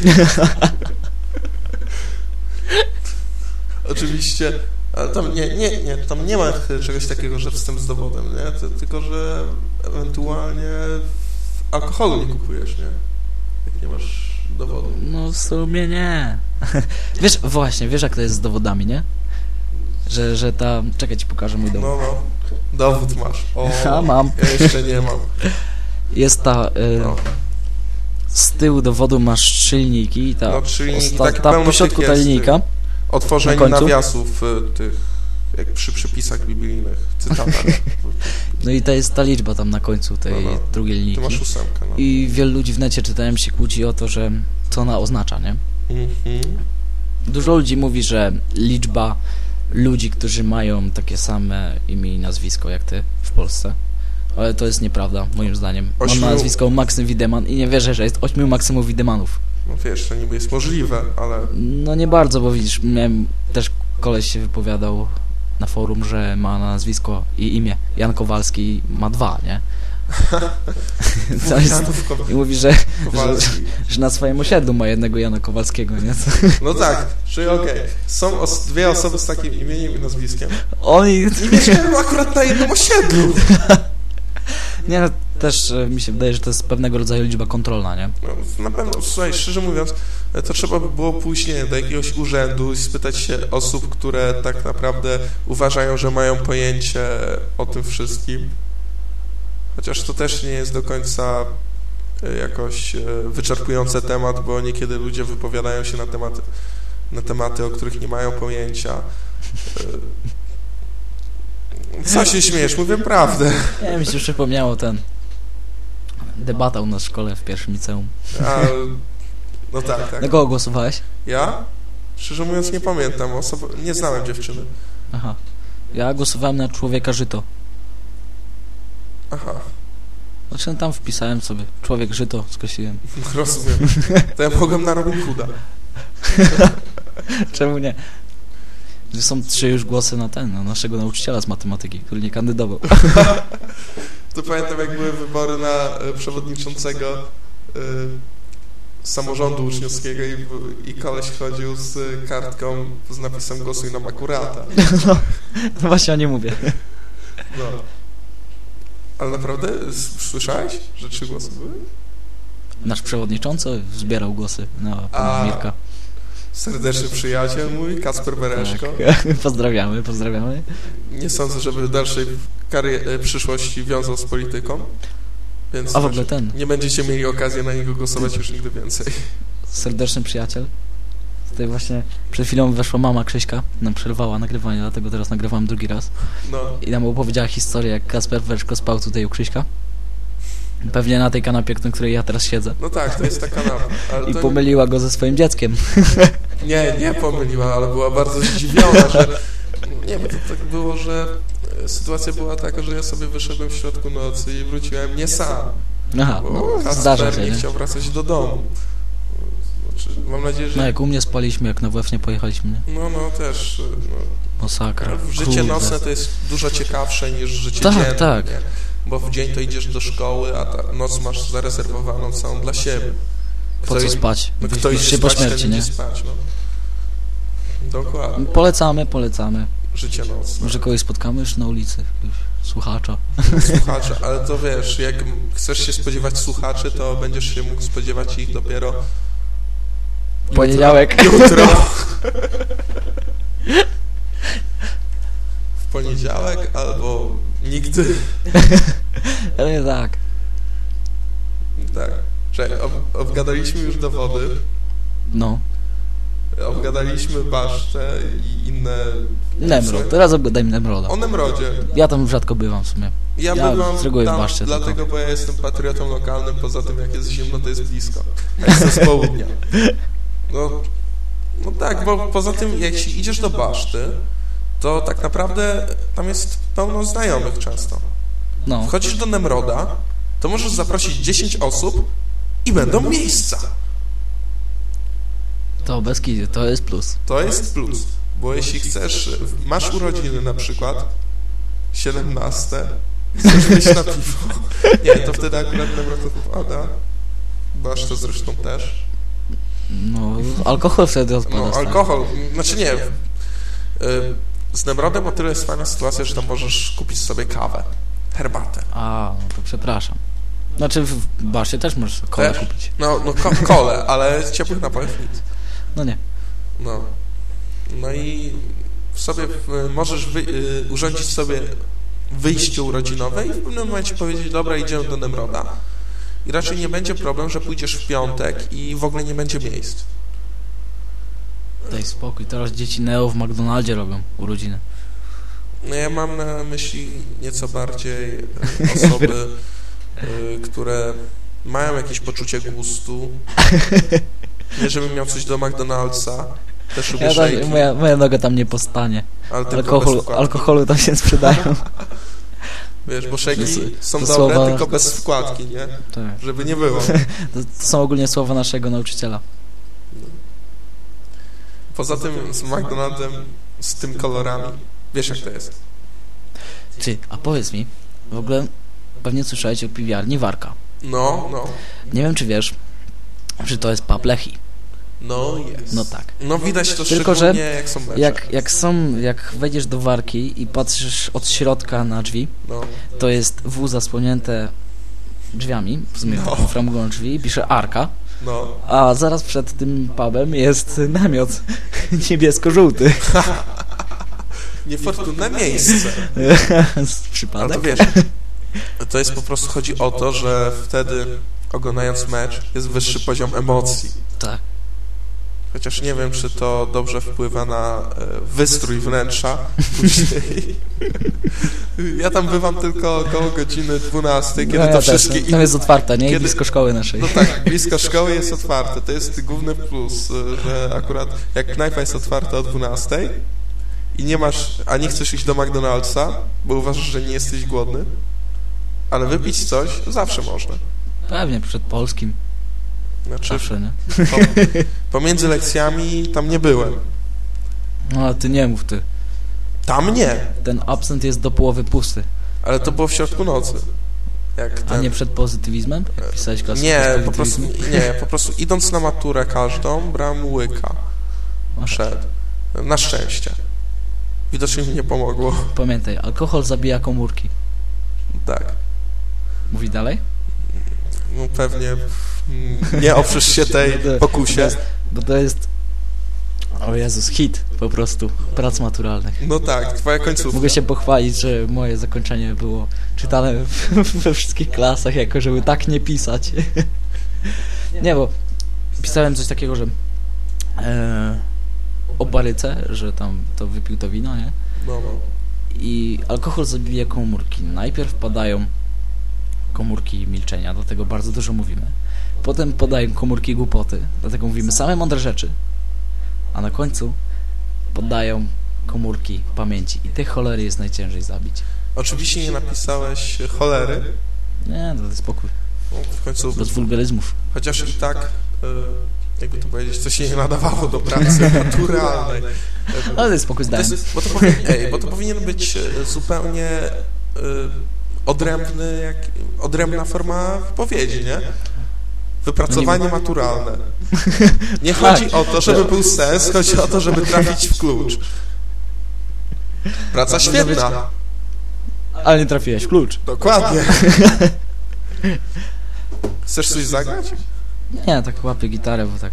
Oczywiście, ale tam nie, nie, nie, tam nie ma czegoś takiego, że wstęp z dowodem, nie? To, tylko, że ewentualnie alkoholu nie kupujesz, nie? Jak nie masz dowodu. No w sumie nie. Wiesz, właśnie, wiesz jak to jest z dowodami, nie? Że, że ta... Czekaj, ci pokażę mój dowód. No, no. Dowód masz. O, A, mam. Ja jeszcze nie mam. Jest ta... Y, No, z tyłu dowodu masz trzy linijki i ta, No, osta- tak ta pełno po środku tych ta linijka. Otworzenie Na końcu? nawiasów y, tych, jak przy przepisach biblijnych, cytatach. No i to jest ta liczba tam na końcu tej No, no. drugiej Ty linijki. masz ósemkę, no. I wielu ludzi w necie czytałem się kłóci o to, że co ona oznacza, nie? Mhm. Dużo ludzi mówi, że liczba ludzi, którzy mają takie same imię i nazwisko jak ty w Polsce. Ale to jest nieprawda, moim zdaniem. Mam Ośmiu- na nazwisko Maksym Wideman i nie wierzę, że jest ośmiu Maksymów Widemanów. No wiesz, to niby jest możliwe, ale No nie bardzo, bo widzisz, miałem też koleś się wypowiadał na forum, że ma na nazwisko i imię Jan Kowalski ma dwa, nie? To jest, I mówi, że, Kowalski. że na swoim osiedlu ma jednego Jana Kowalskiego, nie? No tak, czyli okej. Są os dwie osoby z takim imieniem i nazwiskiem Oni, i mieszkają akurat na jednym osiedlu. Nie, no, też e, mi się wydaje, że to jest pewnego rodzaju liczba kontrolna, nie? No, na pewno, słuchaj, szczerze mówiąc, to trzeba by było pójść nie, do jakiegoś urzędu i spytać się osób, które tak naprawdę uważają, że mają pojęcie o tym wszystkim. Chociaż to też nie jest do końca e, jakoś e, wyczerpujący temat, bo niekiedy ludzie wypowiadają się na tematy, na tematy, o których nie mają pojęcia. E, Co się śmiesz? Mówię prawdę. Nie, mi się przypomniało ten debata u nas w szkole w pierwszym liceum. A, no tak, tak. Na kogo głosowałeś? Ja? Szczerze mówiąc nie pamiętam, osob- nie znałem dziewczyny. Aha. Ja głosowałem na człowieka żyto. Aha, Znaczy no, tam wpisałem sobie człowiek żyto, skreśliłem. rozumiem. To ja mogłem na Robin Hooda. Czemu nie? Są trzy już głosy na ten, na naszego nauczyciela z matematyki, który nie kandydował. To pamiętam jak były wybory na e, przewodniczącego e, samorządu uczniowskiego i, i koleś chodził z kartką z napisem głosuj na makurata. No właśnie o nie mówię. No. Ale naprawdę? Słyszałeś, że trzy głosy były? Nasz przewodniczący zbierał głosy na pana A. Mirka. Serdeczny przyjaciel mój, Kasper Bereszko. Tak. pozdrawiamy, pozdrawiamy. Nie sądzę, żeby w dalszej e, przyszłości wiązał z polityką. Więc A w ogóle ten, nie będziecie mieli okazji na niego głosować już nigdy więcej. serdeczny przyjaciel. Tutaj właśnie przed chwilą weszła mama Krzyśka, nam przerwała nagrywanie, dlatego teraz nagrywam drugi raz. No, I nam opowiedziała historię, jak Kasper Werczko spał tutaj u Krzyśka. Pewnie na tej kanapie, na której ja teraz siedzę. no tak, to jest ta kanapa. I to pomyliła go ze swoim dzieckiem. Nie, nie pomyliła, ale była bardzo zdziwiona, że... Nie, bo to tak było, że e, sytuacja była taka, że ja sobie wyszedłem w środku nocy i wróciłem nie sam, Aha, no zdarza się, nie nie? chciał wracać do domu. Znaczy, mam nadzieję, że... No jak u mnie spaliśmy, jak na WF nie pojechaliśmy, nie? No, no też. No. Masakra. Życie Kurde. nocne to jest dużo ciekawsze niż życie Tak, dzienne. tak. Nie? Bo w dzień to idziesz do szkoły, a ta noc masz zarezerwowaną całą dla siebie. Po co spać? No, kto idzie się po spać, ten śmierci, nie? spać, no. Dokładnie. Polecamy, polecamy. Życie nocne. Może kogoś spotkamy już na ulicy, słuchacza. słuchacze, ale to wiesz, jak chcesz się spodziewać słuchaczy, to będziesz się mógł spodziewać ich dopiero Poniedziałek. jutro. W poniedziałek albo nigdy. Ale tak. Tak. Czekaj, ob, obgadaliśmy już dowody, No. obgadaliśmy basztę i inne... Nemrod. Teraz obgadajmy Nemroda. O Nemrodzie. Ja tam rzadko bywam w sumie. Ja, Ja bywam reguły w tam Baszcie dlatego, tylko. bo ja jestem patriotą lokalnym, poza tym jak jest zimno, to jest blisko. Ja jestem z południa. No, no tak, bo poza tym jak się idziesz do Baszty, to tak naprawdę tam jest pełno znajomych często. No. Wchodzisz do Nemroda, to możesz zaprosić 10 osób i będą miejsca. To bez kizy, to jest plus. To jest plus, bo jeśli chcesz, masz urodziny na przykład, 17, chcesz wyjść na piwo, nie, to wtedy akurat Nemrod odpada, Basz to zresztą też. No, alkohol wtedy odpada. No, alkohol, znaczy nie, y, z Nemrodem o tyle jest fajna sytuacja, że tam możesz kupić sobie kawę, herbatę. A, no to przepraszam. Znaczy w Baszcie też możesz kolę Też? kupić. No, no ko kole, ale ciepłych napojów nic. No nie. No. No i sobie możesz wy, y, urządzić sobie wyjście urodzinowe i w pewnym momencie powiedzieć, dobra, idziemy do Nemroda. I raczej nie będzie problem, że pójdziesz w piątek i w ogóle nie będzie miejsc. Daj spokój, teraz dzieci Neo w McDonaldzie robią urodziny. No ja mam na myśli nieco bardziej y, osoby, y, które mają jakieś poczucie gustu. Nie, żebym miał coś do McDonald'sa. Też lubię Ja tam, moja, moja noga tam nie postanie. ale Alkohol, alkoholu tam się sprzedają. Wiesz, bo szejki są to dobre, słowa- tylko bez wkładki, nie? Tak. Żeby nie było. To, to są ogólnie słowa naszego nauczyciela. Poza tym z McDonaldem, z tym kolorami. Wiesz jak to jest. Ty, a powiedz mi, w ogóle pewnie słyszałeś o piwiarni Warka. No, no. Nie wiem, czy wiesz, że to jest pub Lechi. No jest. No tak. No widać to Tylko, że jak są mecze. Jak, jak są, jak wejdziesz do Warki i patrzysz od środka na drzwi, No. to jest W zasłonięte drzwiami, w sumie No. framugą drzwi, pisze Arka, No. a zaraz przed tym pubem jest namiot niebiesko-żółty. Niefortunne miejsce. Ale Przypadek? to wiesz, to jest po prostu chodzi o to, że wtedy oglądając mecz jest wyższy poziom emocji. Tak. Chociaż nie wiem, czy to dobrze wpływa na e, wystrój wnętrza później. Ja tam bywam tylko około godziny 12, kiedy No ja to też, wszystkie... no, tam jest otwarta, nie? Kiedy- blisko szkoły naszej. No tak, blisko szkoły jest otwarte. To jest główny plus, e, że akurat jak knajpa jest otwarta o 12 i nie masz, a nie chcesz iść do McDonald'sa, bo uważasz, że nie jesteś głodny, ale wypić coś zawsze można. Pewnie, przed polskim. Znaczy, Zawsze, nie? po, pomiędzy lekcjami tam nie byłem. No ale ty nie mów, ty. Tam nie, Ten absent jest do połowy pusty. ale to było w środku nocy. Jak A ten, nie przed pozytywizmem? Jak pisałeś klasę nie, po prostu, nie, po prostu idąc na maturę każdą, brałem łyka przed. Na szczęście. Widocznie mi nie pomogło. Pamiętaj, alkohol zabija komórki. Tak. Mówi dalej? No pewnie nie oprzesz się tej pokusie. Bo to jest... O Jezus, hit po prostu prac maturalnych. No tak, twoja końcówka. Mogę się pochwalić, że moje zakończenie było czytane w- we wszystkich klasach, jako żeby tak nie pisać. Nie, bo pisałem coś takiego, że e, o baryce, że tam to wypił to wino, nie? No, no. I alkohol zabija komórki. Najpierw padają komórki milczenia, dlatego bardzo dużo mówimy. Potem padają komórki głupoty, dlatego mówimy same mądre rzeczy. A na końcu podają komórki pamięci. I tych cholery jest najciężej zabić. Oczywiście nie napisałeś cholery, Nie, to jest spokój. no, w końcu, Bez wulgaryzmów. chociaż i tak, y, jakby to powiedzieć, to się nie nadawało do pracy naturalnej. Ale to jest spokój To jest, bo, to powinien, ej, bo to powinien być e, zupełnie e, odrębny, jak, odrębna forma wypowiedzi, nie? Wypracowanie maturalne. Nie chodzi o to, żeby był sens, chodzi o to, żeby trafić w klucz. Praca świetna. Ale nie trafiłeś w klucz. Dokładnie. Chcesz coś zagrać? Nie, tak łapię gitarę, bo tak...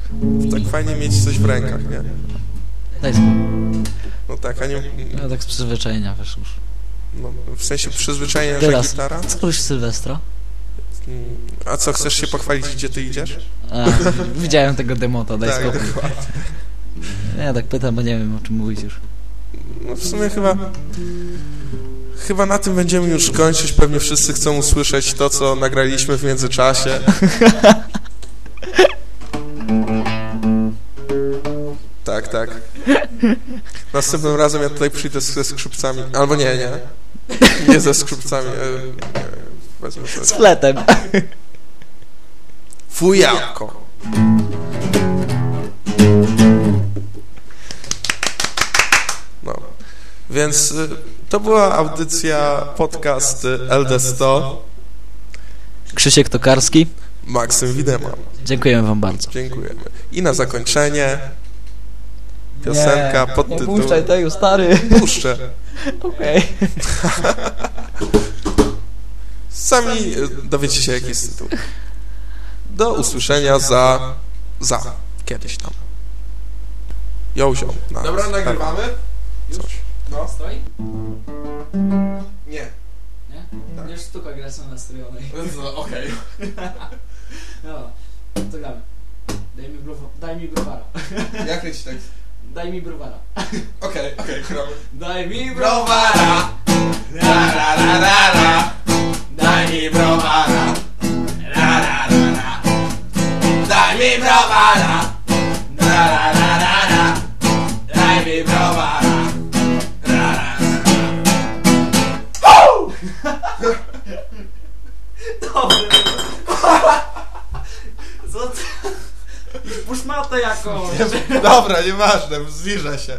Tak fajnie mieć coś w rękach, nie? Daj spokój. No tak, a nie... Ja tak z przyzwyczajenia, wiesz już. No, w sensie przyzwyczajenia, że Teraz. gitara? Co robisz w Sylwestra? A co, chcesz się pochwalić, gdzie ty idziesz? A, widziałem tego demota, daj Tak, spokój. Ja tak pytam, bo nie wiem o czym mówić już. No w sumie chyba... Chyba na tym będziemy już kończyć. Pewnie wszyscy chcą usłyszeć to, co nagraliśmy w międzyczasie. Tak, tak. Następnym razem ja tutaj przyjdę ze skrzypcami. Albo nie, nie. Nie ze skrzypcami. Nie, Wezmę Z sobie. fletem. Fujanko. No. Więc y, to była audycja, podcast y, LD100. Krzysiek Tokarski. Maksym Widema. Dziękujemy wam bardzo. Dziękujemy. I na zakończenie piosenka pod Nie tytułem... puszczaj tego, stary. Puszczę. Okej. Sami y, dowiecie się, jaki jest tytuł. Do usłyszenia za... za. Kiedyś tam. Jołzio. na- Dobra, nagrywamy? Coś. No. Stoi? Nie. Nie? Tak. Już sztuka gra są nastrojonej. No, Okej. No, to gramy. Daj mi, browa- daj mi browara. Jak leci tekst? Daj mi browara. Okej, okej, gramy. Daj mi Browara! La la la la la Daj mi browara La la la la Daj mi browara la la la Puszmatę jakąś. Dobra, nieważne, zbliża się